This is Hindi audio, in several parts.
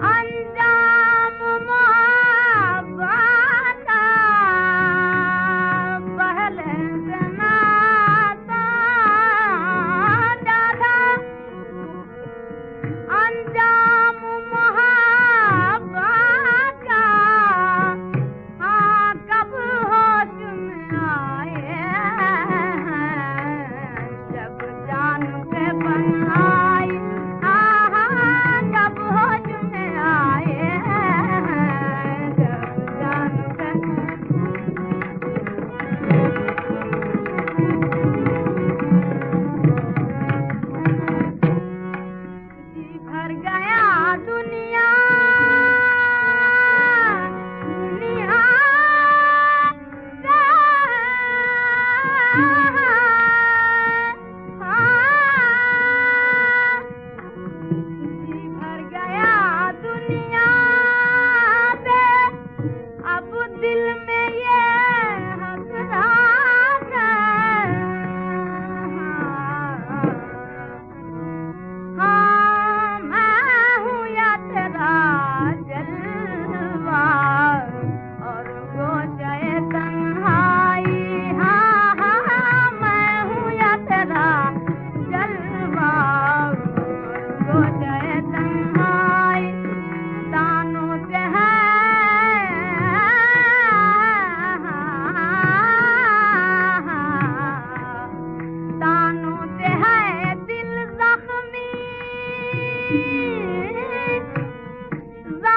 I'm done. गया दुनिया।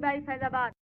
बाई फैजाबाद।